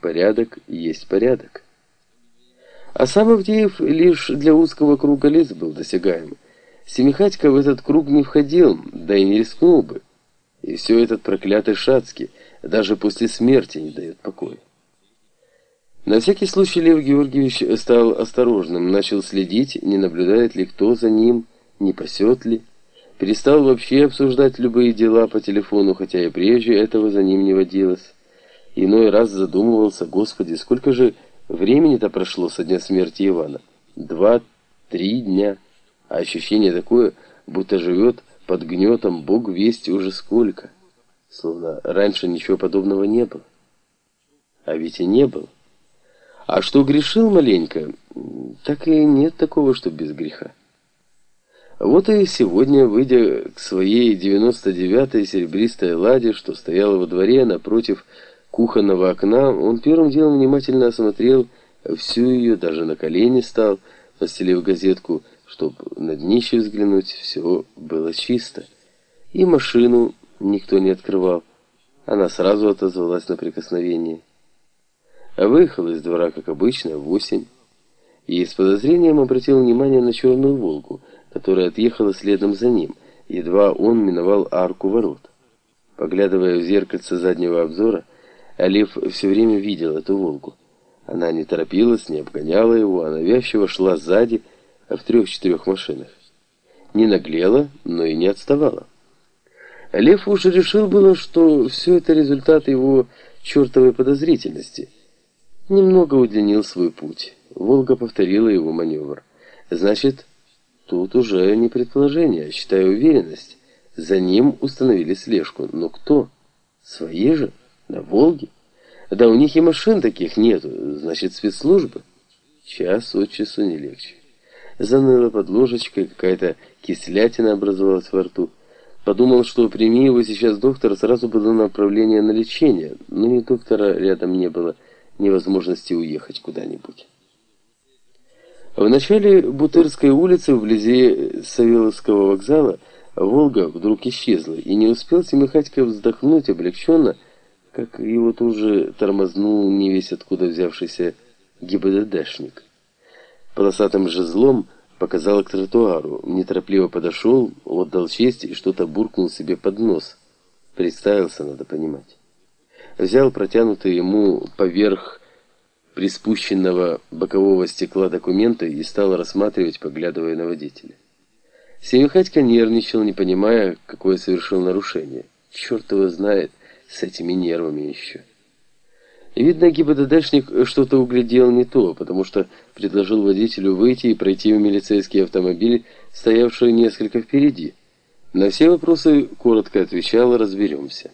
Порядок есть порядок. А сам Авдеев лишь для узкого круга лиц был досягаем. Семихатько в этот круг не входил, да и не рискнул бы. И все этот проклятый Шацкий даже после смерти не дает покоя. На всякий случай Лев Георгиевич стал осторожным, начал следить, не наблюдает ли кто за ним, не пасет ли. Перестал вообще обсуждать любые дела по телефону, хотя и прежде этого за ним не водилось. Иной раз задумывался, господи, сколько же времени-то прошло со дня смерти Ивана? Два-три дня. А ощущение такое, будто живет под гнетом Бог весть уже сколько. Словно раньше ничего подобного не было. А ведь и не было. А что грешил маленько, так и нет такого, что без греха. Вот и сегодня, выйдя к своей 99-й серебристой ладе, что стояла во дворе напротив кухонного окна, он первым делом внимательно осмотрел всю ее, даже на колени стал, постелив газетку, чтобы на днище взглянуть, все было чисто. И машину никто не открывал. Она сразу отозвалась на прикосновение. А выехал из двора, как обычно, в восемь. И с подозрением обратил внимание на черную «Волгу», которая отъехала следом за ним, едва он миновал арку ворот. Поглядывая в зеркальце заднего обзора, Олев все время видел эту «Волгу». Она не торопилась, не обгоняла его, а навязчиво шла сзади в трех-четырех машинах. Не наглела, но и не отставала. Лев уже решил было, что все это результат его чертовой подозрительности. Немного удлинил свой путь. Волга повторила его маневр. Значит, Тут уже не предположение, а считаю уверенность. За ним установили слежку. Но кто? Свои же? На Волге? Да у них и машин таких нету. Значит, спецслужбы? Час от часу не легче. Заныла под ложечкой, какая-то кислятина образовалась во рту. Подумал, что прими его сейчас доктор, сразу бы направление на лечение. Но ни доктора рядом не было, ни возможности уехать куда-нибудь. В начале Бутырской улицы, вблизи Савеловского вокзала, Волга вдруг исчезла, и не успел Семихатько вздохнуть облегченно, как его тут же тормознул не весь откуда взявшийся ГИБДДшник. Полосатым жезлом показал к тротуару, неторопливо подошел, отдал честь и что-то буркнул себе под нос. Представился, надо понимать. Взял протянутый ему поверх приспущенного бокового стекла документа и стал рассматривать, поглядывая на водителя. Семихатько нервничал, не понимая, какое совершил нарушение. Черт его знает с этими нервами еще. Видно, ГИБДДшник что-то углядел не то, потому что предложил водителю выйти и пройти в милицейский автомобиль, стоявший несколько впереди. На все вопросы коротко отвечал «разберемся».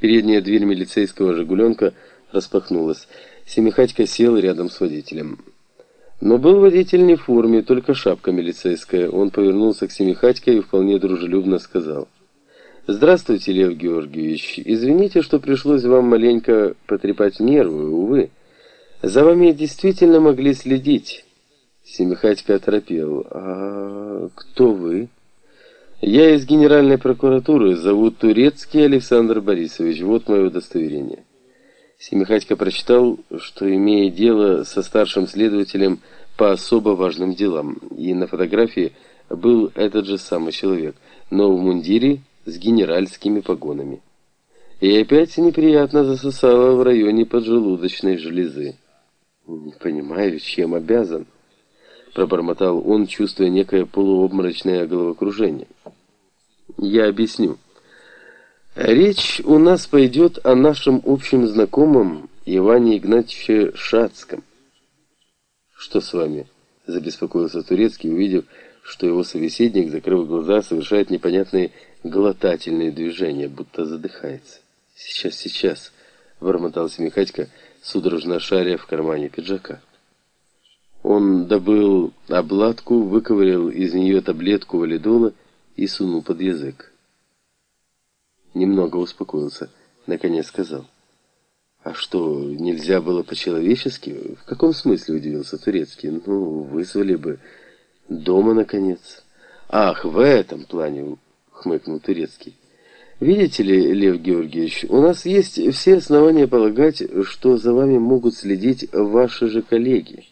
Передняя дверь милицейского «Жигуленка» распахнулась. Семихатько сел рядом с водителем. Но был водитель не в форме, только шапка милицейская. Он повернулся к Семихатько и вполне дружелюбно сказал. «Здравствуйте, Лев Георгиевич. Извините, что пришлось вам маленько потрепать нервы, увы. За вами действительно могли следить». Семихатько оторопел. «А кто вы?» «Я из Генеральной прокуратуры. Зовут Турецкий Александр Борисович. Вот мое удостоверение». Семихатько прочитал, что имея дело со старшим следователем по особо важным делам, и на фотографии был этот же самый человек, но в мундире с генеральскими погонами. И опять неприятно засосало в районе поджелудочной железы. «Не понимаю, чем обязан», — пробормотал он, чувствуя некое полуобморочное головокружение. «Я объясню». Речь у нас пойдет о нашем общем знакомом Иване Игнатьевиче Шацком. Что с вами? Забеспокоился Турецкий, увидев, что его собеседник, закрыв глаза, совершает непонятные глотательные движения, будто задыхается. Сейчас, сейчас, бормотал Семихатько, судорожно шаря в кармане пиджака. Он добыл обладку, выковырял из нее таблетку валидола и сунул под язык. Немного успокоился, наконец сказал. «А что, нельзя было по-человечески? В каком смысле?» – удивился Турецкий. «Ну, вызвали бы дома, наконец». «Ах, в этом плане!» – хмыкнул Турецкий. Видите ли, Лев Георгиевич, у нас есть все основания полагать, что за вами могут следить ваши же коллеги.